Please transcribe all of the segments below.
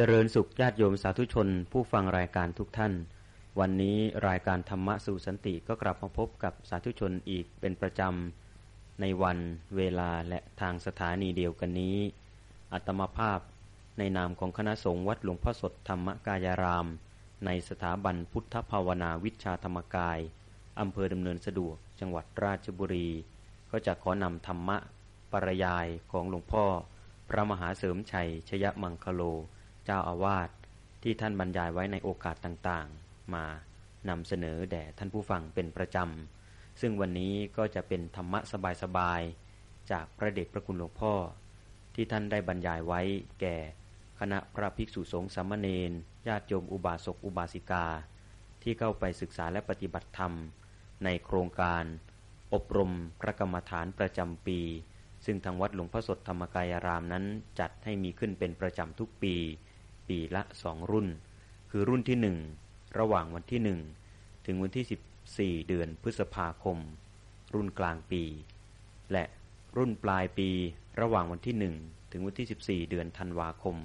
เจริญสุขญาติโยมสาธุชน ผู้ฟังรายการทุกท่าน วันนี้รายการธรรมะสู่สันติก็กลับมาพบกับสาธุชนอีกเป็นประจำในวันเวลาและทางสถานีเดียวกันนี้ อัตมาภาพในนามของคณะสงฆ์วัดหลวงพ่อสดธรรมกายาราม ในสถาบันพุทธภาวนาวิชาธรรมกายอำเภอดำเนินสะดวกจังหวัดราชบุรี ก็จะขอนำธรรมะปรยายของหลวงพ่อ พระมหาเสริมชัยชยมังคโล เจ้าอาวาสที่ท่านบรรยายไว้ในโอกาสต่างๆ มานำเสนอแด่ท่านผู้ฟังเป็นประจำ ซึ่งวันนี้ก็จะเป็นธรรมะสบายๆ จากพระเดชพระคุณหลวงพ่อ ที่ท่านได้บรรยายไว้แก่คณะพระภิกษุสงฆ์สามเณรญาติโยมอุบาสกอุบาสิกา ที่เข้าไปศึกษาและปฏิบัติธรรม ในโครงการ อบรมพระกรรมฐานประจำปี ซึ่งทางวัดหลวงพ่อสดธรรมกายรามนั้นจัดให้มีขึ้นเป็นประจำทุกปี ปีละสองรุ่น คือรุ่นที่หนึ่งระหว่างวันที่หนึ่งถึงวันที่14เดือนพฤษภาคม รุ่นกลางปี และรุ่นปลายปีระหว่างวันที่หนึ่งถึงวันที่14เดือนธันวาคม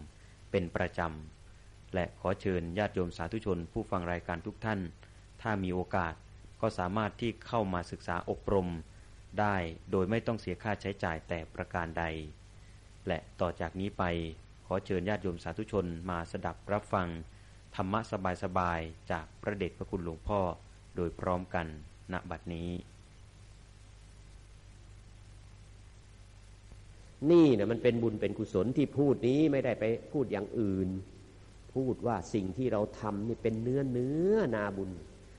เป็นประจำ และขอเชิญญาติโยมสาธุชนผู้ฟังรายการทุกท่าน ถ้ามีโอกาสก็สามารถที่เข้ามาศึกษาอบรม ได้โดยไม่ต้องเสียค่าใช้จ่ายแต่ประการใด และต่อจากนี้ไป ขอเชิญญาติโยมสาธุชนมาสดับรับฟัง ธรรมะสบายๆ จากพระเดชพระคุณหลวงพ่อโดยพร้อมกันณบัดนี้ นี่นะมันเป็นบุญเป็นกุศลที่พูดนี้ไม่ได้ไปพูดอย่างอื่น พูดว่าสิ่งที่เราทำนี่เป็นเนื้อเนื้อนาบุญ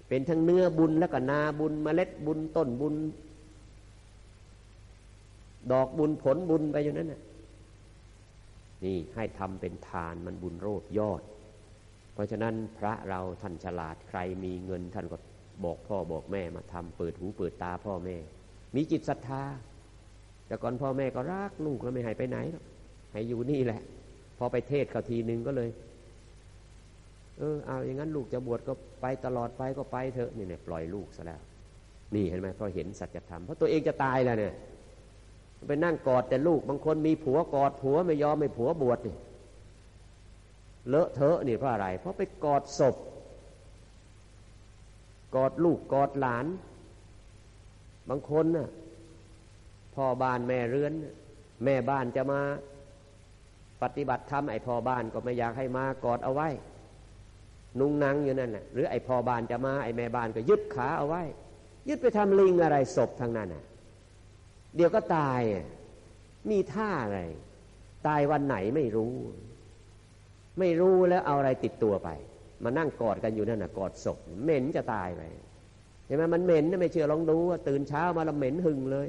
เป็นทั้งเนื้อบุญแล้วก็นาบุญมเมล็ดบุญต้นบุญ ดอกบุญผลบุญไปอยู่นั้นนะ นี่ให้ทำเป็นทานมันบุญโรดยอด เพราะฉะนั้นพระเราท่านฉลาดใครมีเงินท่านก็บอกพ่อบอกแม่มาทำเปิดหูเปิดตาพ่อแม่ มีจิตศรัทธา แต่ก่อนพ่อแม่ก็รักลูกแล้วไม่ให้ไปไหนหรอกให้อยู่นี่แหละ พอไปเทศเขาทีนึงก็เลยเออเอาอย่างนั้นลูกจะบวชก็ไปตลอดไปก็ไปเถอะนี่เนี่ยปล่อยลูกซะแล้ว นี่เห็นไหมเพราะเห็นสัจธรรมเพราะตัวเองจะตายแล้วเนี่ย ไปนั่งกอดแต่ลูก บางคนมีผัวกอดผัวไม่ยอมไม่ผัวบวชนี่เลอะเทอะนี่เพราะอะไร เพราะไปกอดศพ กอดลูกกอดหลาน บางคนน่ะพ่อบ้านแม่เรือน แม่บ้านจะมา ปฏิบัติธรรมไอ้พ่อบ้านก็ไม่อยากให้มากอดเอาไว้ นุ่งนังอยู่นั่นแหละหรือไอ้พ่อบ้านจะมาไอ้แม่บ้านก็ยึดขาเอาไว้ ยึดไปทำลิงอะไรศพทางนั้นน่ะ เดี๋ยวก็ตาย มีท่าอะไร ตายวันไหนไม่รู้ ไม่รู้แล้วเอาอะไรติดตัวไป มานั่งกอดกันอยู่นั่นน่ะกอดศพเหม็นจะตายไปเห็นไหมมันเหม็นไม่เชื่อลองดูว่าตื่นเช้ามาแล้วเหม็นหึงเลย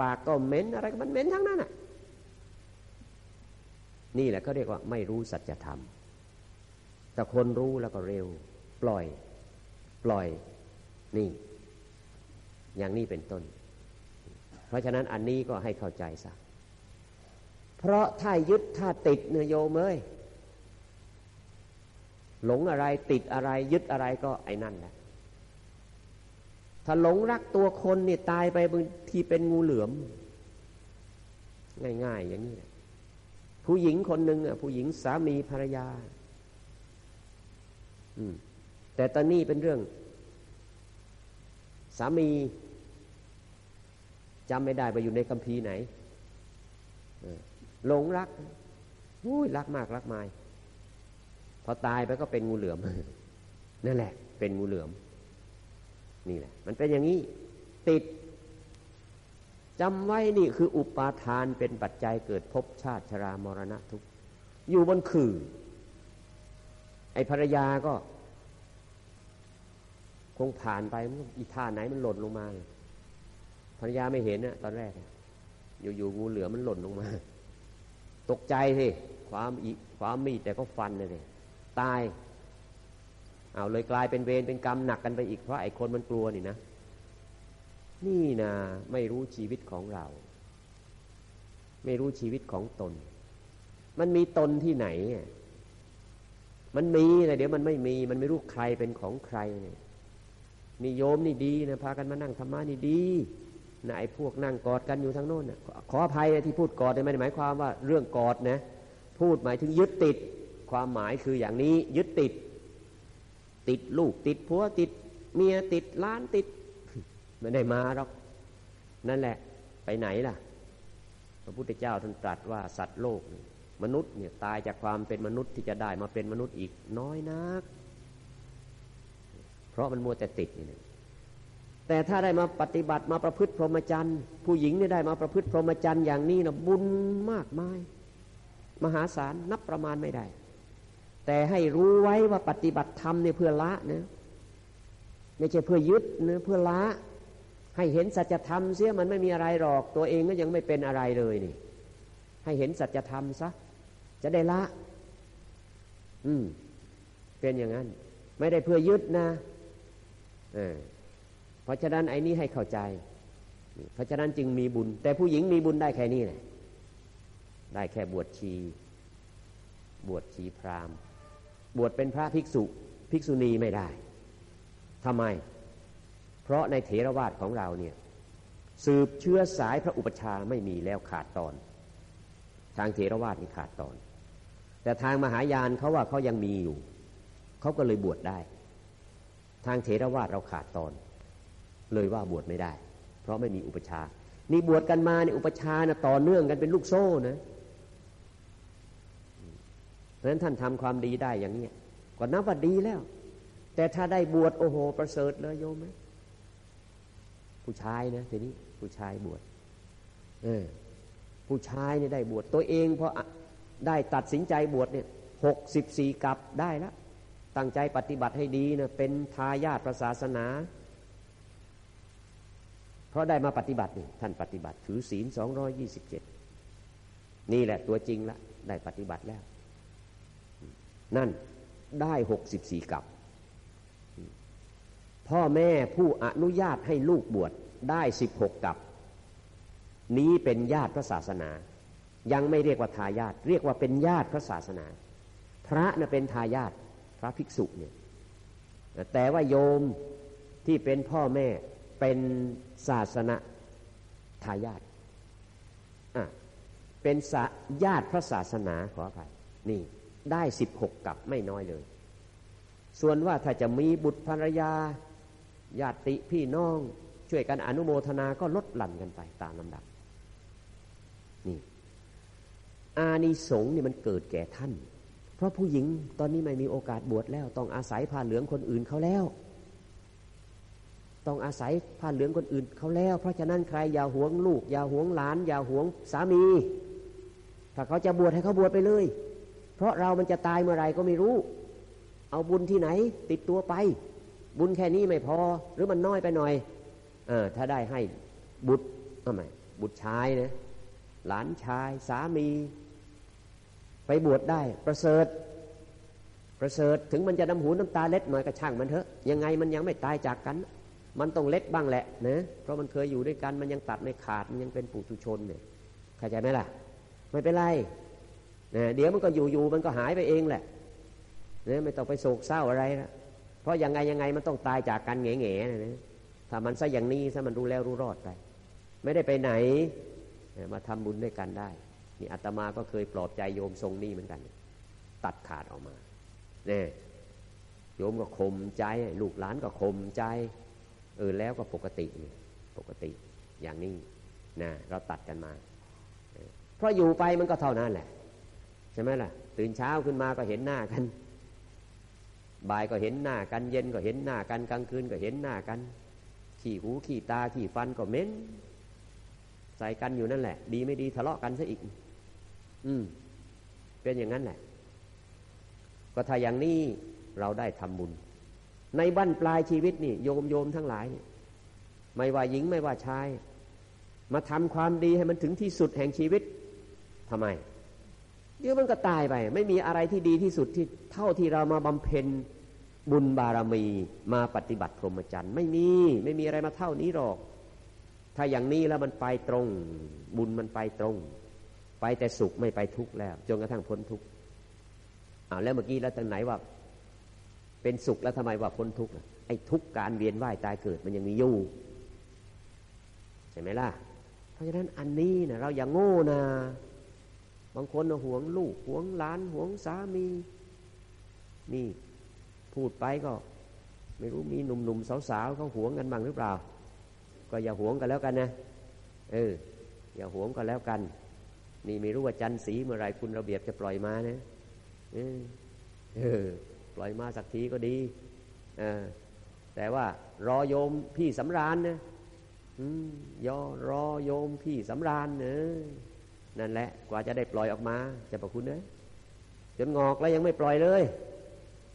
ปากก็เหม็นอะไรก็มันเหม็นทั้งนั้นน่ะ นี่แหละเขาเรียกว่าไม่รู้สัจธรรม แต่คนรู้แล้วก็เร็ว ปล่อย ปล่อย นี่ อย่างนี้เป็นต้น เพราะฉะนั้นอันนี้ก็ให้เข้าใจซะเพราะถ้ายึดถ้าติดเนื้อโยมเอ้ยหลงอะไรติดอะไรยึดอะไรก็ไอ้นั่นแหละถ้าหลงรักตัวคนนี่ตายไปบางทีเป็นงูเหลือม ง่าย ๆ อย่างนี้ผู้หญิงคนหนึ่งอะผู้หญิงสามีภรรยา อืม แต่ตอนนี้เป็นเรื่อง สามี จำไม่ได้ไปอยู่ในคัมภีร์ไหนหลงรักอุ้ยรักมากรักมาย พอตายไปก็เป็นงูเหลือมนั่นแหละ เป็นงูเหลือม นี่แหละ มันเป็นอย่างนี้ ติดจำไว้นี่คืออุปาทานเป็นปัจจัยเกิดภพชาติชรามรณะทุก อยู่บนขื่อ ไอภรรยาก็ คงผ่านไปอีท่าไหนมันหล่นลงมา ภรรยาไม่เห็นนะตอนแรก อยู่ๆงูเหลือมันหล่นลงมา ตกใจสิความอีความมีแต่ก็ฟันเลยตายเอาเลยกลายเป็นเวรเป็นกรรมหนักกันไปอีกเพราะไอ้คนมันกลัวนี่นะ นี่นะไม่รู้ชีวิตของเรา ไม่รู้ชีวิตของตน มันมีตนที่ไหน มันมีแต่เดี๋ยวมันไม่มี มันไม่รู้ใครเป็นของใครเนี่ยมีโยมนี่ดีนะพากันมานั่งธรรมะนี่ดี นะไอ้พวกนั่งกอดกันอยู่ทางโน้นนะขออภัยที่พูดกอดไม่ได้หมายความว่าเรื่องกอดนะ พูดหมายถึงยึดติด ความหมายคืออย่างนี้ยึดติด ติดลูกติดผัวติด เมียติดล้านติดไม่ได้มาหรอกนั่นแหละ ไปไหนล่ะ พระพุทธเจ้าท่านตรัสว่าสัตว์โลก มนุษย์เนี่ยตายจากความเป็นมนุษย์ที่จะได้มาเป็นมนุษย์อีกน้อยนัก เพราะมันมัวแต่ติดนี่ แต่ถ้าได้มาปฏิบัติมาประพฤติพรหมจรรย์ ผู้หญิงเนี่ยได้มาประพฤติพรหมจรรย์อย่างนี้นะบุญมากมาย มหาศาลนับประมาณไม่ได้ แต่ให้รู้ไว้ว่าปฏิบัติธรรมเนี่ยเพื่อละนะไม่ใช่เพื่อยึดนะเพื่อละ ให้เห็นสัจธรรมเสียมันไม่มีอะไรหรอก ตัวเองก็ยังไม่เป็นอะไรเลยนี่ ให้เห็นสัจธรรมซะจะได้ละ อืม เป็นอย่างนั้น ไม่ได้เพื่อยึดนะเออ ราะฉะนั้นไอ้นี้ให้เข้าใจ เพราะฉะนั้นจึงมีบุญ แต่ผู้หญิงมีบุญได้แค่นี้แหละได้แค่บวชชี บวชชีพราหมณ์ บวชเป็นพระภิกษุ ภิกษุณีไม่ได้ทำไม เพราะในเถรวาทของเราเนี่ยสืบเชื้อสายพระอุปชาไม่มีแล้วขาดตอน ทางเถรวาทนี่ขาดตอน แต่ทางมหายานเขาว่าเขายังมีอยู่ เขาก็เลยบวชได้ ทางเถรวาทเราขาดตอน เลยว่าบวชไม่ได้ เพราะไม่มีอุปชานี่บวชกันมาเนี่ยอุปชานะต่อเนื่องกันเป็นลูกโซ่นะเพราะฉะนั้นท่านทำความดีได้อย่างนี้ก็นับว่าดีแล้ว แต่ถ้าได้บวชโอ้โห ประเสริฐเลยโยมไหมผู้ชายนะทีนี้ผู้ชายบวชเออผู้ชายเนี่ยได้บวชตัวเองเพราะได้ตัดสินใจบวชเนี่ยหกสิบสี่กับได้แล้วตั้งใจปฏิบัติให้ดีนะเป็นทายาทศาสนา เพราะได้มาปฏิบัตินี่ท่านปฏิบัติ ถือศีลสองร้อยยี่สิบเจ็ดนี่แหละตัวจริงละ ได้ปฏิบัติแล้ว นั่นได้หกสิบสี่กับพ่อแม่ผู้อนุญาตให้ลูกบวชได้สิบหกกับ นี้เป็นญาติพระศาสนา ยังไม่เรียกว่าทายาทเรียกว่าเป็นญาติพระศาสนา พระน่ะเป็นทายาทพระภิกษุเนี่ยแต่ว่าโยมที่เป็นพ่อแม่ เป็นศาสนาทายาทอะเป็นญาติพระศาสนาขออภัยนี่ได้สิบหกกับไม่น้อยเลย ส่วนว่าถ้าจะมีบุตรภรรยาญาติพี่น้อง ช่วยกันอนุโมทนาก็ลดหลั่นกันไปตามลำดับ นี่ อานิสงส์นี่มันเกิดแก่ท่าน เพราะผู้หญิงตอนนี้ไม่มีโอกาสบวชแล้ว ต้องอาศัยผ้าเหลืองคนอื่นเขาแล้ว ต้องอาศัยผ้าเหลืองคนอื่นเขาแล้ว เพราะฉะนั้นใครอย่าหวงลูก อย่าหวงหลาน อย่าหวงสามี ถ้าเขาจะบวชให้เขาบวชไปเลย เพราะเรามันจะตายเมื่อไรก็ไม่รู้ เอาบุญที่ไหน ติดตัวไป บุญแค่นี้ไม่พอ หรือมันน้อยไปหน่อยอถ้าได้ให้บุตรทำไมบุตรชายนะหลานชายสามี ไปบวชได้ ประเสริฐประเสริฐถึงมันจะน้ำหูน้ำตาเล็ดหน่อยก็ช่างมันเถอะยังไงมันยังไม่ตายจากกัน มันต้องเล็กบ้างแหละนะเพราะมันเคยอยู่ด้วยกันมันยังตัดไม่ขาดมันยังเป็นปุถุชนเนี่ยเข้าใจไหมล่ะ ไม่เป็นไรนะเดี๋ยวมันก็อยู่ๆมันก็หายไปเองแหละนะไม่ต้องไปโศกเศร้าอะไรละเพราะยังไงยังไงมันต้องตายจากกันแง่ๆนะถ้ามันซะอย่างนี้ซะมันรู้แล้วรู้รอดไป ไม่ได้ไปไหนมาทำบุญด้วยกันได้ นี่อาตมาก็เคยปลอบใจโยมทรงนี่เหมือนกัน ตัดขาดออกมาเนี่ยโยมก็ข่มใจ ลูกหลานก็ข่มใจ เออแล้วก็ปกติปกติอย่างนี้นะเราตัดกันมา เพราะอยู่ไปมันก็เท่านั้นแหละใช่ไหมล่ะ ตื่นเช้าขึ้นมาก็เห็นหน้ากันบ่ายก็เห็นหน้ากันเย็นก็เห็นหน้ากันกลางคืนก็เห็นหน้ากัน ขี่หูขี่ตาขี่ฟันก็เม้น ใส่กันอยู่นั่นแหละ ดีไม่ดีทะเลาะกันซะอีก อืม เป็นอย่างนั้นแหละ ก็ถ้าอย่างนี้เราได้ทำบุญ ในบั้นปลายชีวิตนี่โยมโยมทั้งหลายนี่ไม่ว่าหญิงไม่ว่าชาย มาทำความดีให้มันถึงที่สุดแห่งชีวิตทำไมเดี๋ยวมันก็ตายไป ไม่มีอะไรที่ดีที่สุดที่เท่าที่เรามาบำเพ็ญบุญบารมีมาปฏิบัติพรหมจรรย์ไม่มีไม่มีอะไรมาเท่านี้หรอก ถ้าอย่างนี้แล้วมันไปตรง บุญมันไปตรง ไปแต่สุขไม่ไปทุกข์แล้ว จนกระทั่งพ้นทุกข์อ้าวแล้วเมื่อกี้แล้วตรงไหนว่า เป็นสุขแล้วทำไมว่าพ้นทุกข์ไอ้ทุกข์การเวียนว่ายตายเกิดมันยังมีอยู่ใช่ไหมล่ะ เพราะฉะนั้นอันนี้นะเราอย่าโง่นะบางคนห่วงลูกห่วงหลานห่วงสามีนี่พูดไปก็ ไม่รู้มีหนุ่มๆสาวๆเขาห่วงกันบ้างหรือเปล่า ก็อย่าห่วงกันแล้วกันนะเอออย่าห่วงกันแล้วกัน นี่ไม่รู้ว่าจันสีเมื่อไรคุณระเบียบจะปล่อยมานะเออเออ ปล่อยมาสักทีก็ดีแต่ว่ารอโยมพี่สำราญนะยอรอโยมพี่สำราญเนอนั่นแหละ กว่าจะได้ปล่อยออกมาจะประคุณเนยจนงอกแล้วยังไม่ปล่อยเลย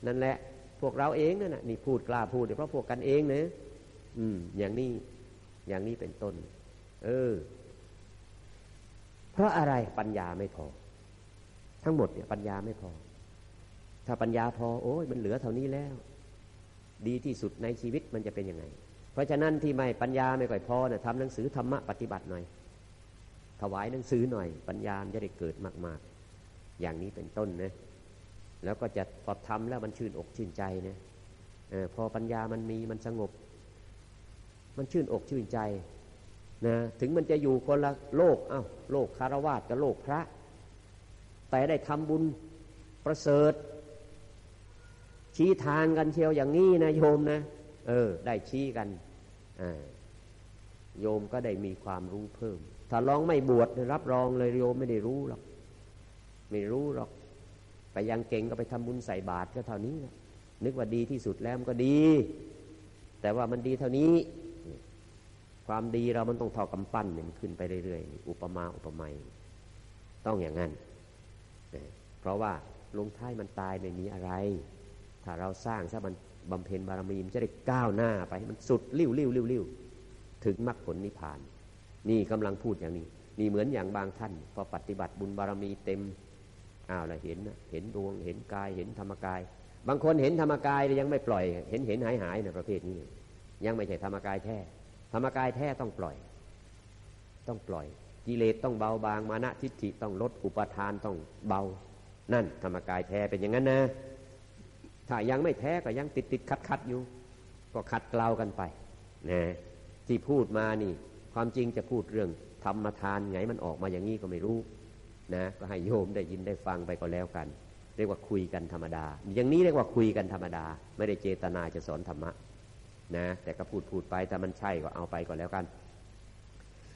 นั่นแหละ พวกเราเองนั่นนะนี่พูดกล้าพูดเพราะพวกกันเองเนะอืม อย่างนี้ อย่างนี้เป็นต้น เออ เพราะอะไรปัญญาไม่พอ ทั้งหมดเนี่ยปัญญาไม่พอ ถ้าปัญญาพอโอ้ยมันเหลือเท่านี้แล้ว ดีที่สุดในชีวิตมันจะเป็นยังไง เพราะฉะนั้นที่ไม่ปัญญาไม่ค่อยพอเนี่ยทำหนังสือธรรมะปฏิบัติหน่อย ถวายหนังสือหน่อย ปัญญาจะได้เกิดมากๆ อย่างนี้เป็นต้นนะแล้วก็จะพอทำแล้วมันชื่นอกชื่นใจนะอพอปัญญามันมีมันสงบ มันชื่นอกชื่นใจนะถึงมันจะอยู่คนละโลกเอา้าโลกคารวาสกับโลกพระ แต่ได้ทำบุญประเสริฐ ชี้ทางกันเชียวอย่างนี้นะโยมนะ เออ ได้ชี้กันโยมก็ได้มีความรู้เพิ่ม ถ้าลองไม่บวชรับรองเลยโยมไม่ได้รู้หรอกไม่รู้หรอกไปยังเก่งก็ไปทำบุญใส่บาตรก็เท่านี้นะนึกว่าดีที่สุดแล้วมันก็ดี แต่ว่ามันดีเท่านี้ ความดีเรามันต้องเท่ากำปั้นเนี่ยมันขึ้นไปเรื่อยๆ อุปมาอุปไมยต้องอย่างนั้น เพราะว่าลงท้ายมันตายไม่มีอะไร ถ้าเราสร้างซะมันบำเพ็ญบารมีมันจะได้ก้าวหน้าไปมันสุดริ้วริ้วริ้วริ้วถึงมรรคผลนิพพาน นี่กำลังพูดอย่างนี้ นี่เหมือนอย่างบางท่าน พอปฏิบัติบุญบารมีเต็มอ้าวเราเห็นเห็นดวงเห็นกายเห็นธรรมกาย บางคนเห็นธรรมกายยังไม่ปล่อย เห็นเห็นหายหายในประเภทนี้ ยังไม่ใช่ธรรมกายแท้ ธรรมกายแท้ต้องปล่อย ต้องปล่อย กิเลสต้องเบาบางมานะทิฏฐิต้องลดอุปทานต้องเบา นั่นธรรมกายแท้เป็นอย่างนั้นนะ ถ้ายังไม่แท้ก็ยังติดติดขัดขัดอยู่ ก็ขัดเกลากันไปนะที่พูดมานี่ ความจริงจะพูดเรื่องธรรมทานไงมันออกมาอย่างนี้ก็ไม่รู้นะก็ให้โยมได้ยินได้ฟังไปก็แล้วกัน เรียกว่าคุยกันธรรมดา อย่างนี้เรียกว่าคุยกันธรรมดา ไม่ได้เจตนาจะสอนธรรมะนะแต่ก็พูดพูดไปถ้ามันใช่ก็เอาไปก็แล้วกัน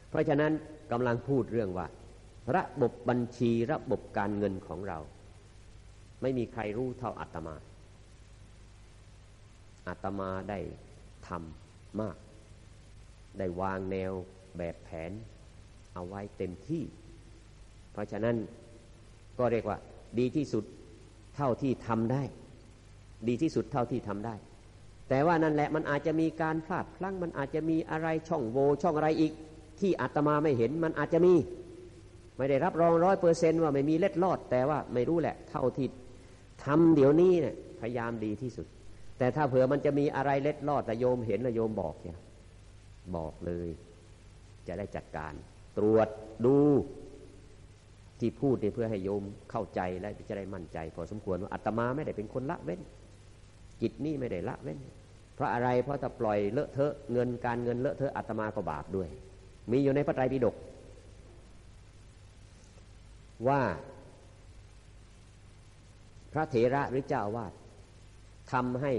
เพราะฉะนั้นกำลังพูดเรื่องว่า ระบบบัญชีระบบการเงินของเรา ไม่มีใครรู้เท่าอาตมา อาตมาได้ทำมาก ได้วางแนวแบบแผน เอาไว้เต็มที่ เพราะฉะนั้นก็เรียกว่า ดีที่สุดเท่าที่ทำได้ ดีที่สุดเท่าที่ทำได้ แต่ว่านั่นแหละมันอาจจะมีการพลาดพลั้งมันอาจจะมีอะไรช่องโหว่ช่องอะไรอีก ที่อาตมาไม่เห็นมันอาจจะมี ไม่ได้รับรองร้อยเปอร์เซนว่าไม่มีเล็ดลอด แต่ว่าไม่รู้แหละ เท่าที่ทำเดี๋ยวนี้เนี่ยพยายามดีที่สุด แต่ถ้าเผื่อมันจะมีอะไรเล็ดลอดแต่โยมเห็นนะโยมบอกเนี่ยบอกเลย จะได้จัดการ ตรวจดูที่พูดเนี่ยเพื่อให้โยมเข้าใจและจะได้มั่นใจ พอสมควรว่าอาตมาไม่ได้เป็นคนละเว้น จิตนี่ไม่ได้ละเว้น เพราะอะไรเพราะถ้าปล่อยเลอะเทอะเงินการเงินเลอะเทอะอาตมาก็บาปด้วย มีอยู่ในพระไตรปิฎกว่า พระเถระหรือเจ้าวาด ทำให้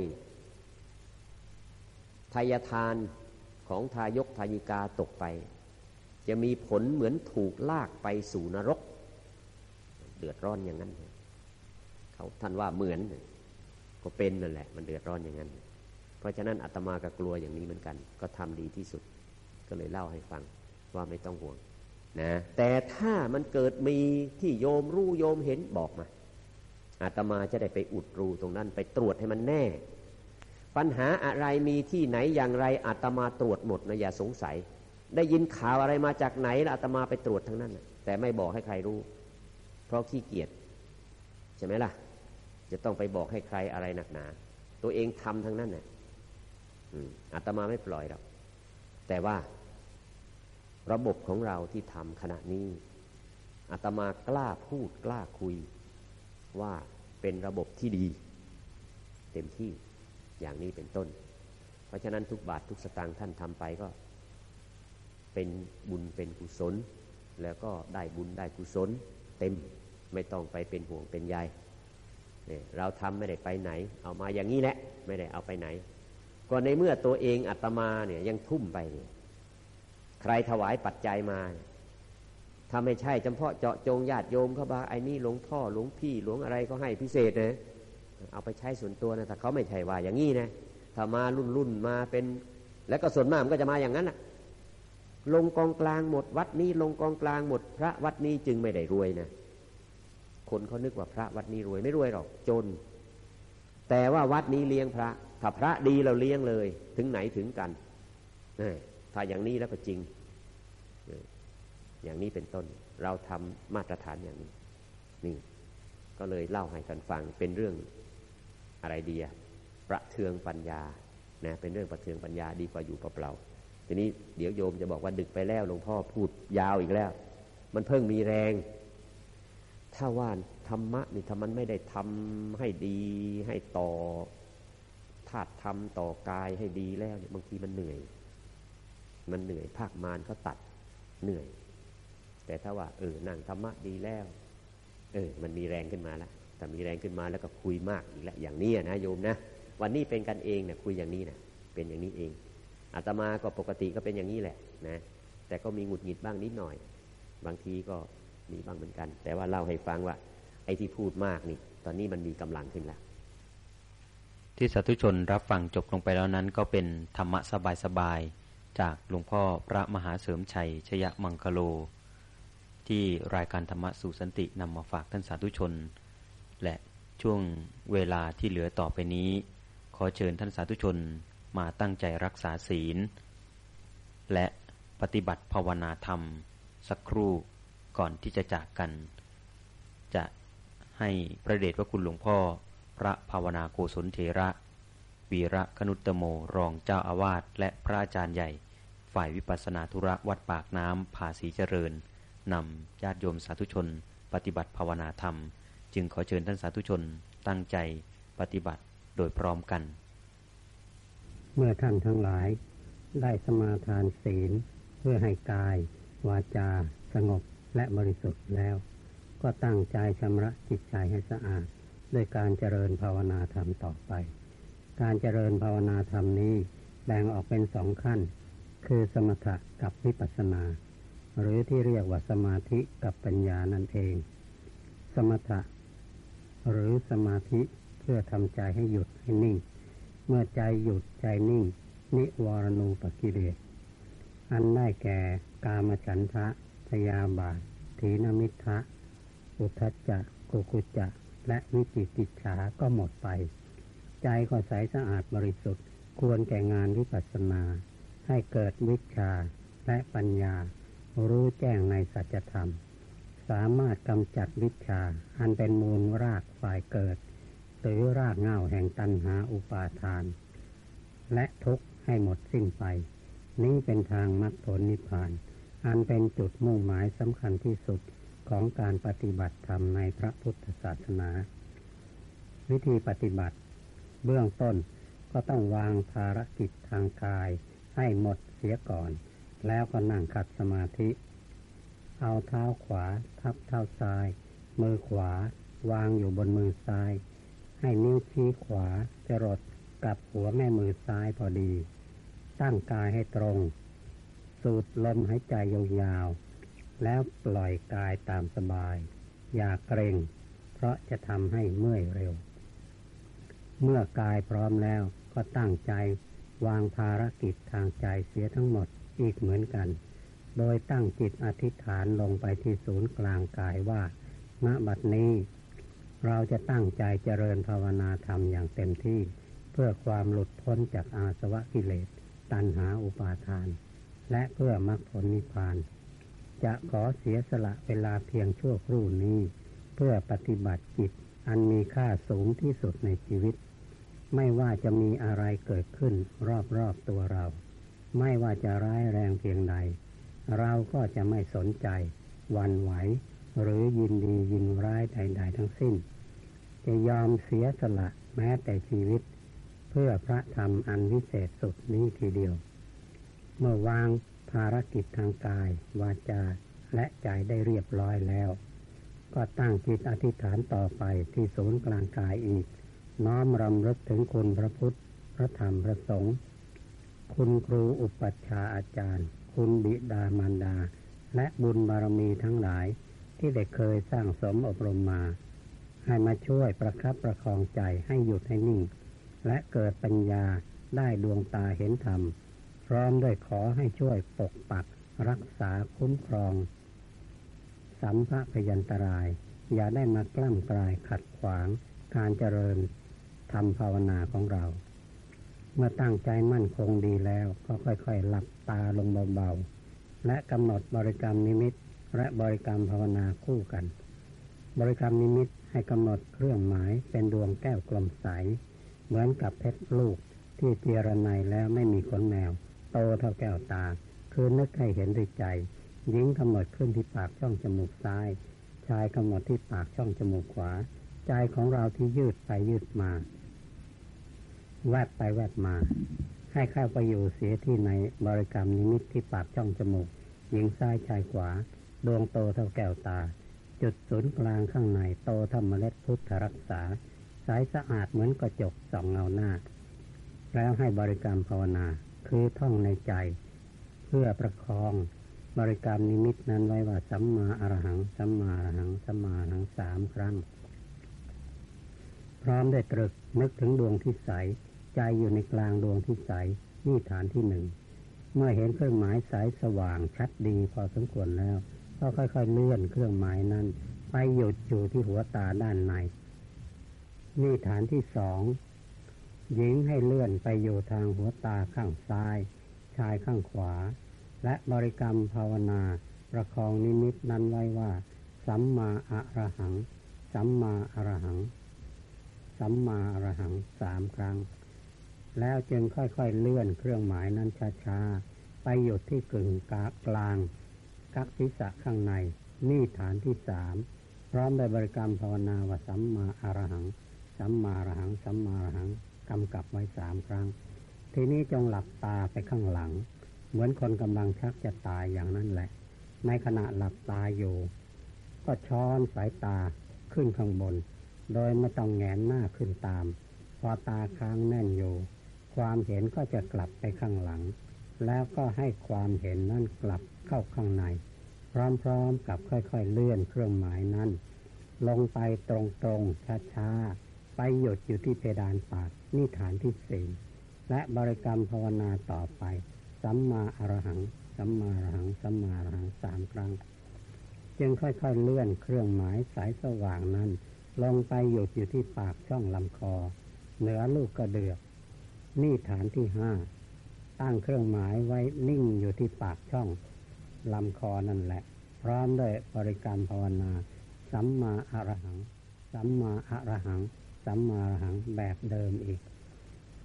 ทายทานของทายกทายิกาตกไป จะมีผลเหมือนถูกลากไปสู่นรก เดือดร้อนอย่างนั้น เขาท่านว่าเหมือน ก็เป็นนั่นแหละ มันเดือดร้อนอย่างนั้น เพราะฉะนั้นอาตมาก็กลัวอย่างนี้เหมือนกัน ก็ทำดีที่สุด ก็เลยเล่าให้ฟังว่าไม่ต้องห่วงนะแต่ถ้ามันเกิดมีที่โยมรู้โยมเห็นบอกมา อาตมาจะได้ไปอุดรูตรงนั้นไปตรวจให้มันแน่ ปัญหาอะไรมีที่ไหนอย่างไรอาตมาตรวจหมดนะอย่าสงสัย ได้ยินข่าวอะไรมาจากไหนอาตมาไปตรวจทั้งนั้นแต่ไม่บอกให้ใครรู้ เพราะขี้เกียจใช่ไหมล่ะ จะต้องไปบอกให้ใครอะไรหนักหนา ตัวเองทำทั้งนั้นเนี่ยอาตมาไม่ปล่อยหรอกแต่ว่าระบบของเราที่ทำขณะนี้อาตมากล้าพูดกล้าคุยว่า เป็นระบบที่ดี เต็มที่อย่างนี้เป็นต้น เพราะฉะนั้นทุกบาททุกสตางค์ท่านทำไปก็ เป็นบุญเป็นกุศล แล้วก็ได้บุญได้กุศล เต็มไม่ต้องไปเป็นห่วงเป็นใยเราทำไม่ได้ไปไหน เอามาอย่างนี้แหละ ไม่ได้เอาไปไหน ก็ในเมื่อตัวเองอัตมาเนี่ยยังทุ่มไปเนี่ยใครถวายปัจจัยมา ถ้าไม่ใช่จำเพาะเจาะจงญาติโยมเขาบาไอ้นี่หลวงพ่อหลวงพี่หลวงอะไรก็ให้พิเศษนะเอาไปใช้ส่วนตัวนะแต่เขาไม่ใช่ว่าอย่างนี้นะถ้ามารุ่นรุ่นมาเป็น แล้วก็ส่วนมากมันก็จะมาอย่างนั้นอะลงกองกลางหมด วัดนี้ลงกองกลางหมด พระวัดนี้จึงไม่ได้รวยนะคนเขานึกว่าพระวัดนี้รวยไม่รวยหรอกจน แต่ว่าวัดนี้เลี้ยงพระ ถ้าพระดีเราเลี้ยงเลย ถึงไหนถึงกันถ้าอย่างนี้แล้วก็จริง อย่างนี้เป็นต้น เราทำมาตรฐานอย่างนี้ นี่ ก็เลยเล่าให้กันฟังเป็นเรื่องอะไรดีอะประเทืองปัญญานะเป็นเรื่องประเทืองปัญญาดีกว่าอยู่เปล่าๆทีนี้เดี๋ยวโยมจะบอกว่าดึกไปแล้วหลวงพ่อพูดยาวอีกแล้ว มันเพิ่งมีแรง ถ้าว่าธรรมะนี่ถ้ามันไม่ได้ทำให้ดีให้ต่อธาตุธรรมต่อกายให้ดีแล้วเนี่ยบางทีมันเหนื่อย มันเหนื่อยภาคมารเขาตัดเหนื่อย แต่ถ้าว่าเออนั่งธรรมะดีแล้ว เออ มันมีแรงขึ้นมาแล้วแต่มีแรงขึ้นมาแล้วก็คุยมากอีกแล้วอย่างนี้นะโยมนะวันนี้เป็นกันเองเนะคุยอย่างนี้นะเป็นอย่างนี้เองอาตมาก็ปกติก็เป็นอย่างนี้แหละนะ แต่ก็มีหงุดหงิดบ้างนิดหน่อย บางทีก็มีบ้างเหมือนกัน แต่ว่าเล่าให้ฟังว่า ไอ้ที่พูดมากนี่ ตอนนี้มันมีกำลังขึ้นแล้วที่สาธุชนรับฟังจบลงไปแล้วนั้น ก็เป็นธรรมะสบายๆจากหลวงพ่อพระมหาเสริมชัยชยมังคโล ที่รายการธรรมะสู่สันตินำมาฝากท่านสาธุชน และช่วงเวลาที่เหลือต่อไปนี้ ขอเชิญท่านสาธุชนมาตั้งใจรักษาศีล และปฏิบัติภาวนาธรรม สักครู่ก่อนที่จะจากกัน จะให้พระเดชพระคุณหลวงพ่อ พระภาวนาโกศลเทระวีระคนุตโมรองเจ้าอาวาสและพระอาจารย์ใหญ่ ฝ่ายวิปัสสนาธุระวัดปากน้ำภาษีเจริญ นำญาติโยมสาธุชน ปฏิบัติภาวนาธรรม จึงขอเชิญท่านสาธุชนตั้งใจปฏิบัติโดยพร้อมกัน เมื่อท่านทั้งหลายได้สมาทานศีล เพื่อให้กาย วาจา สงบและบริสุทธิ์แล้ว ก็ตั้งใจชำระจิตใจให้สะอาดด้วยการเจริญภาวนาธรรมต่อไป การเจริญภาวนาธรรมนี้แบ่งออกเป็นสองขั้น คือสมถะกับวิปัสสนา หรือที่เรียกว่าสมาธิกับปัญญานั่นเอง สมถะ หรือสมาธิเพื่อทำใจให้หยุดให้นิ่ง เมื่อใจหยุดใจนิ่ง นิวรณูปกิเลสอันได้แก่กามฉันทะพยาบาทถีนมิทะอุทจจะกุกุจจะและวิจิกิจฉาก็หมดไป ใจก็ใสสะอาดบริสุทธิ์ ควรแก่งานวิปัสสนา ให้เกิดวิชาและปัญญา รู้แจ้งในสัจธรรม สามารถกำจัดวิชา อันเป็นมูลรากฝ่ายเกิด หรือรากเง่าแห่งตัณหาอุปาทาน และทุกข์ให้หมดสิ้นไป นี้เป็นทางมรรคผลนิพพาน อันเป็นจุดมุ่งหมายสำคัญที่สุดของการปฏิบัติธรรมในพระพุทธศาสนา วิธีปฏิบัติ เบื้องต้นก็ต้องวางภารกิจทางกายให้หมดเสียก่อน แล้วก็นั่งขัดสมาธิ เอาเท้าขวา ทับเท้าซ้าย มือขวา วางอยู่บนมือซ้าย ให้นิ้วชี้ขวาจรดกับหัวแม่มือซ้ายพอดี ตั้งกายให้ตรง สูดลมหายใจยาวๆ แล้วปล่อยกายตามสบาย อย่าเกรง เพราะจะทำให้เมื่อยเร็ว เมื่อกายพร้อมแล้วก็ตั้งใจวางภารกิจทางใจเสียทั้งหมด อีกเหมือนกัน โดยตั้งจิตอธิษฐานลงไปที่ศูนย์กลางกายว่าณบัดนี้ เราจะตั้งใจเจริญภาวนาธรรมอย่างเต็มที่ เพื่อความหลุดพ้นจากอาสวะกิเลส ตัณหาอุปาทาน และเพื่อมรรคผลนิพพาน จะขอเสียสละเวลาเพียงชั่วครู่นี้ เพื่อปฏิบัติจิตอันมีค่าสูงที่สุดในชีวิต ไม่ว่าจะมีอะไรเกิดขึ้นรอบๆตัวเรา ไม่ว่าจะร้ายแรงเพียงใด เราก็จะไม่สนใจวันไหว หรือยินดียินร้ายใด ๆ ทั้งสิ้น จะยอมเสียสละแม้แต่ชีวิต เพื่อพระธรรมอันวิเศษสุดนี้ทีเดียว เมื่อวางภารกิจทางกาย วาจาและใจได้เรียบร้อยแล้ว ก็ตั้งจิตอธิษฐานต่อไปที่ศูนย์กลางกายอีก น้อมรำลึกถึงคุณพระพุทธ พระธรรมพระสงฆ์ คุณครูอุปัชฌาย์อาจารย์ คุณบิดามารดา และบุญบารมีทั้งหลาย ที่ได้เคยสร้างสมอบรมมา ให้มาช่วยประคับประคองใจให้หยุดให้นิ่ง และเกิดปัญญาได้ดวงตาเห็นธรรม พร้อมด้วยขอให้ช่วยปกปักรักษาคุ้มครอง สัมภะพยันตราย อย่าได้มากล้ำกลายขัดขวางการเจริญทำภาวนาของเรา เมื่อตั้งใจมั่นคงดีแล้ว ก็ค่อยๆ หลับตาลงเบาๆ และกำหนดบริกรรมนิมิต และบริกรรมภาวนาคู่กัน บริกรรมนิมิตให้กำหนดเครื่องหมายเป็นดวงแก้วกลมใส เหมือนกับเพชรลูกที่เจรไนแล้วไม่มีขนแมว โตเท่าแก้วตา คือนึกให้เห็นด้วยใจหญิงกำหนดขึ้นที่ปากช่องจมูกซ้าย ชายกำหนดที่ปากช่องจมูกขวา ใจของเราที่ยืดไปยืดมา แวบไปแวบมา ให้เข้าไปอยู่เสียที่ในบริกรรมนิมิตที่ปากช่องจมูกหญิงซ้ายชายขวา ดวงโตเท่าแก้วตา จุดศูนย์กลางข้างในโตธรรมเล็ดพุทธรักษาสายสะอาดเหมือนกระจกส่องเงาหน้า แล้วให้บริกรรมภาวนาคือท่องในใจ เพื่อประคอง บริกรรมนิมิตนั้นไว้ว่าสัมมาอรหังสัมมาอรหังสัมมาอรหังสามครั้ง พร้อมได้ตรึกนึกถึงดวงที่ใส ใจอยู่ในกลางดวงที่ใสนี่ฐานที่หนึ่ง เมื่อเห็นเครื่องหมายสายสว่างชัดดีพอสมควรแล้ว ก็ค่อยๆเลื่อนเครื่องหมายนั้น ไปหยุดอยู่ที่หัวตาด้านในนี่ฐานที่สองหญิงให้เลื่อนไปอยู่ทางหัวตาข้างซ้าย ชายข้างขวา และบริกรรมภาวนา ประคองนิมิตนั้นไว้ว่า สัมมาอรหัง สัมมาอรหัง สัมมาอรหังสามครั้ง แล้วจึงค่อยๆเลื่อนเครื่องหมายนั้นช้าๆ ไปหยุดที่กึ่งกากลางกักศีรษะข้างใน นี่ฐานที่สามพร้อมด้วยบริกรรมภาวนาว่าสัมมาอรหัง สัมมาอรหัง สัมมาอรหังกำกับไว้สามครั้ง ทีนี้จงหลับตาไปข้างหลัง เหมือนคนกำลังชักจะตายอย่างนั้นแหละ ในขณะหลับตาอยู่ ก็ช้อนสายตาขึ้นข้างบน โดยไม่ต้องแงนหน้าขึ้นตาม พอตาค้างแน่นอยู่ ความเห็นก็จะกลับไปข้างหลัง แล้วก็ให้ความเห็นนั่นกลับเข้าข้างใน พร้อมๆกับค่อยๆเลื่อนเครื่องหมายนั้น ลงไปตรงๆช้าๆไปหยุดอยู่ที่เพดานปากนี่ฐานที่สี่และบริกรรมภาวนาต่อไปสัมมาอรหังสัมมาอรหังสัมมาอรหังสามครั้ง จึงค่อยๆเลื่อนเครื่องหมายสายสว่างนั้น ลงไปหยุดอยู่ที่ปากช่องลำคอ เหนือลูกกระเดือก นี่ฐานที่ห้า ตั้งเครื่องหมายไว้นิ่งอยู่ที่ปากช่องลำคอนั่นแหละ พร้อมด้วยบริกรรมภาวนา สัมมาอรหัง สัมมาอรหัง สัมมาอรหังแบบเดิมอีก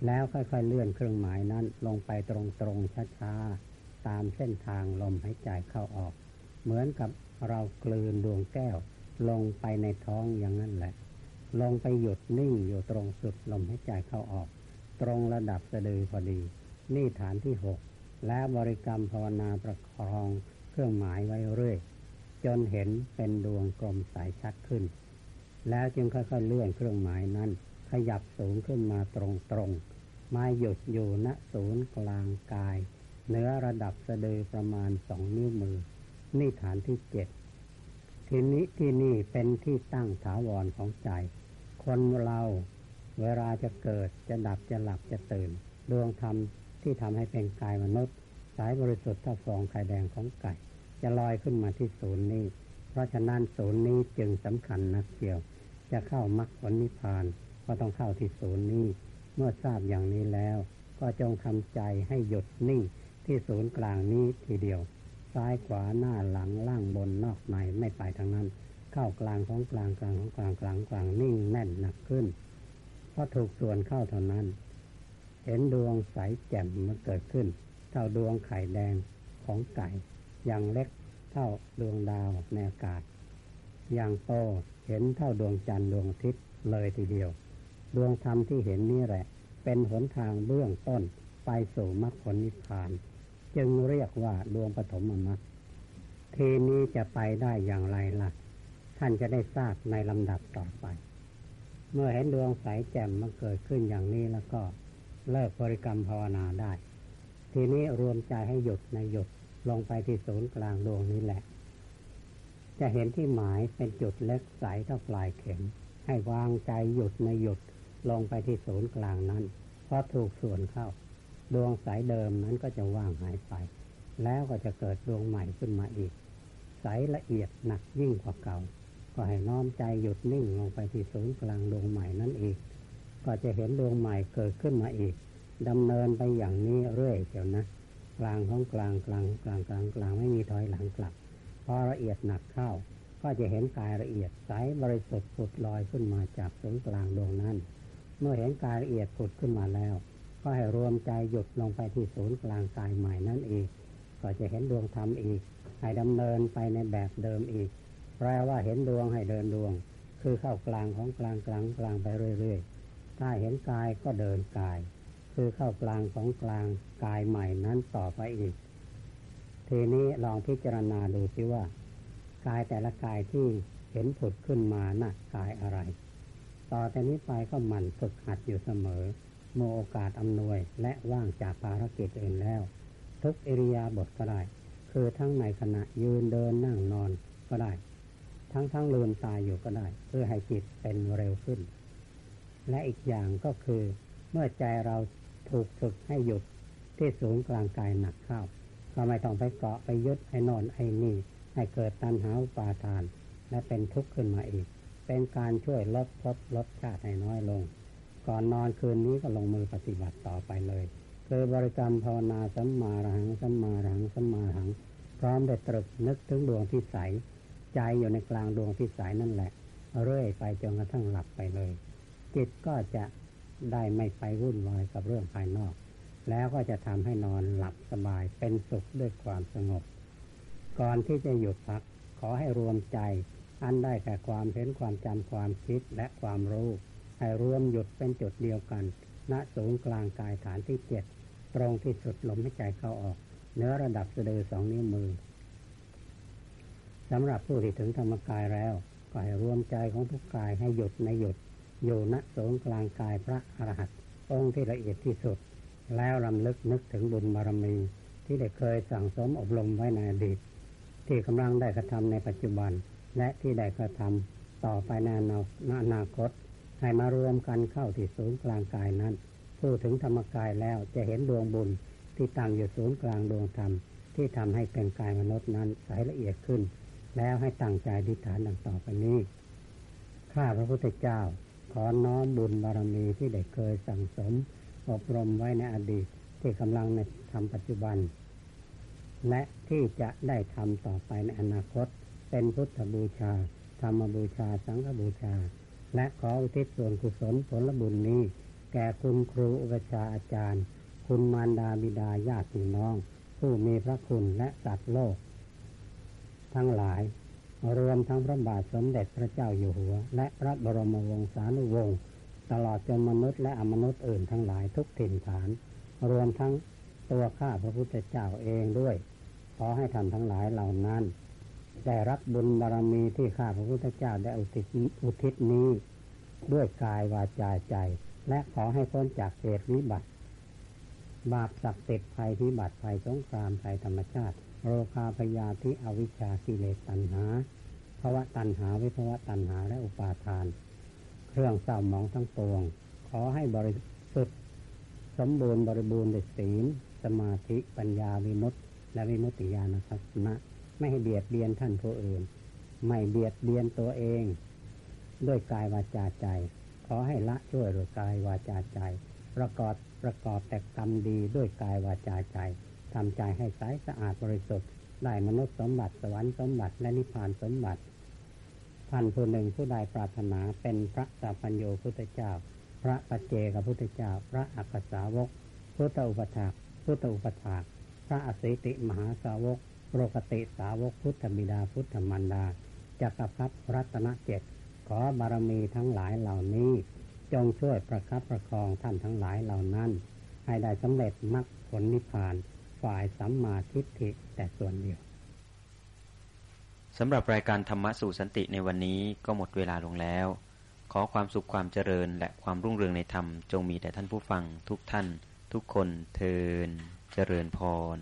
แล้วค่อยๆเลื่อนเครื่องหมายนั้นลงไปตรงๆช้าๆตามเส้นทางลมหายใจเข้าออก เหมือนกับเรากลืนดวงแก้ว ลงไปในท้องอย่างนั้นแหละ ลงไปหยุดนิ่งอยู่ตรงสุดลมหายใจเข้าออก ตรงระดับสะดือพอดี นี่ฐานที่หกและบริกรรมภาวนาประคองเครื่องหมายไว้เรื่อยจนเห็นเป็นดวงกลมใสชัดขึ้น แล้วจึงค่อยๆเลื่อนเครื่องหมายนั้น ขยับสูงขึ้นมาตรงๆมาหยุดอยู่ณศูนย์กลางกายเหนือระดับสะดือประมาณสองนิ้วมือ นี่ฐานที่เจ็ดทีนี้ที่นี่เป็นที่ตั้งถาวรของใจ คนเรา เวลาจะเกิดจะดับจะหลับจะตื่น ดวงธรรมที่ทำให้เป็นกายมนุษย์ สายบริสุทธิ์ถ้าฟองไข่แดงของไก่ จะลอยขึ้นมาที่ศูนย์นี้ เพราะฉะนั้นศูนย์นี้จึงสำคัญนักเกี่ยว จะเข้ามรรคผลนิพพานก็ต้องเข้าที่ศูนย์นี้ เมื่อทราบอย่างนี้แล้ว ก็จงทำใจให้หยุดนิ่งที่ศูนย์กลางนี้ทีเดียว ซ้ายขวาหน้าหลังล่างบนนอกในไม่ไปทางนั้น เข้ากลางของกลางกลางของกลางกลางกลางนิ่งแน่นหนักขึ้น ราะถูกส่วนเข้าเท่านั้น เห็นดวงใสแจ่มมันเกิดขึ้น เท่าดวงไข่แดงของไก่อย่างเล็กเท่าดวงดาวในอากาศ อย่างโตเห็นเท่าดวงจันทร์ดวงอาทิตย์เลยทีเดียว ดวงธรรมที่เห็นนี่แหละ เป็นหนทางเบื้องต้นไปสู่มรรคผลนิพพาน จึงเรียกว่าดวงปฐมมรรคทีนี้จะไปได้อย่างไรล่ะ ท่านจะได้ทราบในลำดับต่อไป มื่อเห็นดวงใสแจ่มมันเกิดขึ้นอย่างนี้แล้วก็เลิกบริกรรมภาวนาได้ ทีนี้รวมใจให้หยุดในหยุดลงไปที่ศูนย์กลางดวงนี้แหละ จะเห็นที่หมายเป็นจุดเล็กใสเท่าปลายเข็ม ให้วางใจหยุดในหยุดลงไปที่ศูนย์กลางนั้นพอถูกส่วนเข้า ดวงสายเดิมนั้นก็จะว่างหายไป แล้วก็จะเกิดดวงใหม่ขึ้นมาอีก ใสละเอียดหนักยิ่งกว่าเก่า ก็ให้น้อมใจหยุดนิ่งลงไปที่ศูนย์กลางดวงใหม่นั้นอีกก็จะเห็นดวงใหม่เกิดขึ้นมาอีกดำเนินไปอย่างนี้เรื่อยเดียวนะ กลางของกลางกลางกลางกลางกลางไม่มีถอยหลังกลับ พอละเอียดหนักเข้า ก็จะเห็นกายละเอียดใสบริสุทธิ์ผุดลอยขึ้นมาจากศูนย์กลางดวงนั้น เมื่อเห็นกายละเอียดผุดขึ้นมาแล้ว ก็ให้รวมใจหยุดลงไปที่ศูนย์กลางกายใหม่นั่นเอง ก็จะเห็นดวงธรรมอีกให้ดำเนินไปในแบบเดิมอีก แปลว่าเห็นดวงให้เดินดวง คือเข้ากลางของกลางกลางกลางไปเรื่อยๆ ถ้าเห็นกายก็เดินกาย คือเข้ากลางของกลางกายใหม่นั้นต่อไปอีก ทีนี้ลองพิจารณาดูสิว่า กายแต่ละกายที่เห็นผุดขึ้นมานะ่ะกายอะไร ต่อแต่นี้ไปก็หมั่นฝึกหัดอยู่เสมอโมโอกาสอำนวยและว่างจากภารกิจอื่นแล้ว ทุกอิริยาบถก็ได้ คือทั้งในขณะยืนเดินนั่งนอนก็ได้ ทั้งทั้งลืมตายอยู่ก็ได้ เพื่อให้จิตเป็นเร็วขึ้น และอีกอย่างก็คือ เมื่อใจเราถูกฝึกให้หยุดที่ศูนย์กลางกายหนักเข้าก็ไม่ต้องไปเกาะไปยึดไอ้นอนไอ้นี่ให้เกิดตัณหาปาทาน และเป็นทุกข์ขึ้นมาอีก เป็นการช่วยลดภพลดชาติให้น้อยลง ก่อนนอนคืนนี้ก็ลงมือปฏิบัติต่อไปเลยคือบริกรรมภาวนาสัมมาหังสัมมาหังสัมมาหัง พร้อมได้ตรึกนึกถึงดวงที่ใส ใจอยู่ในกลางดวงที่ใสนั่นแหละ เรื่อยไปจนกระทั่งหลับไปเลย จิตก็จะได้ไม่ไปวุ่นวายกับเรื่องภายนอก แล้วก็จะทำให้นอนหลับสบายเป็นสุขด้วยความสงบ ก่อนที่จะหยุดพักขอให้รวมใจ อันได้แก่ความเห็นความจำความคิดและความรู้ ให้รวมหยุดเป็นจุดเดียวกัน ณศูนย์กลางกายฐานที่เจ็ดตรงที่สุดลมหายใจเข้าออก เนื้อระดับสะดือสองนิ้วมือ สำหรับผู้ที่ถึงธรรมกายแล้วก็ให้รวมใจของทุกกายให้หยุดในหยุดอยู่ณศูนย์กลางกายพระอรหันต์องค์ที่ละเอียดที่สุด แล้วรำลึกนึกถึงบุญบารมี ที่ได้เคยสั่งสมอบรมไว้ในอดีต ที่กำลังได้กระทำในปัจจุบัน และที่ได้กระทำต่อไปในอนาคต ให้มารวมกันเข้าที่ศูนย์กลางกายนั้น ผู้ถึงธรรมกายแล้วจะเห็นดวงบุญที่ตั้งอยู่ศูนย์กลางดวงธรรมที่ทำให้เป็นกายมนุษย์นั้นใสละเอียดขึ้น แล้วให้ตั้งใจดิษฐานดังต่อไปนี้ข้าพระพุทธเจ้า ขอน้อมบุญบารมีที่ได้เคยสั่งสม อบรมไว้ในอดีตที่กำลังในทำปัจจุบัน และที่จะได้ทำต่อไปในอนาคต เป็นพุทธบูชา ธรรมบูชา สังฆบูชา และขออุทิศส่วนกุศลผลบุญนี้ แก่คุณครูอุปชาอาจารย์ คุณมารดาบิดาญาติพี่น้อง ผู้มีพระคุณและสัตว์โลก ทั้งหลาย รวมทั้งพระบาทสมเด็จพระเจ้าอยู่หัว และพระบรมวงศานุวงศ์ตลอดจนมนุษย์และอมนุษย์อื่นทั้งหลายทุกถิ่นฐาน รวมทั้งตัวข้าพระพุทธเจ้าเองด้วย ขอให้ท่านทั้งหลายเหล่านั้น ได้รับบุญบารมีที่ข้าพระพุทธเจ้าได้อุทิศอุทิศนี้ ด้วยกายวาจาใจ และขอให้พ้นจากเหตุวิบัติ บาปศักดิ์สิทธิ์ภัยพิบัติภัยสงครามภัยธรรมชาติ โรคาพยาธิอวิชชากิเลสตัณหาภาวะตัณหาวิภาวะตัณหาและอุปาทาน เครื่องเศร้าหมองทั้งปวง ขอให้บริสุทธิ์สมบูรณ์บริบูรณ์ด้วยศีล สมาธิปัญญาวิมุตติ และวิมุตติญาณทัศนะ ไม่ให้เบียดเบียนท่านผู้อื่น ไม่เบียดเบียนตัวเอง ด้วยกายวาจาใจ ขอให้ละช่วยด้วยกายวาจาใจ ประกอบประกอบแต่กรรมดีด้วยกายวาจาใจ ทำใจให้ใสสะอาดบริสุทธิ์ได้มนุษย์สมบัติสวรรค์สมบัติและนิพพานสมบัติท่านผู้หนึ่งผู้ใดปรารถนาเป็นพระสัพพัญโยพุทธเจ้า พระปัจเจกพุทธเจ้า พระอักษาวก พุทธอุปถากพุทธอุปถากพระอสิติมหาสาวกโรกติสาวกพุทธบิดาพุทธมันดาจักรพรรดิรัตนเจ็ดขอบารมีทั้งหลายเหล่านี้ จงช่วยประคับประคองท่านทั้งหลายเหล่านั้น ให้ได้สำเร็จมรรคผลนิพพาน ฝ่ายสัมมาทิฏฐิแต่ส่วนเดียวสำหรับรายการธรรมะสู่สันติในวันนี้ก็หมดเวลาลงแล้ว ขอความสุขความเจริญและความรุ่งเรืองในธรรม จงมีแต่ท่านผู้ฟังทุกท่าน ทุกคนเทินเจริญพร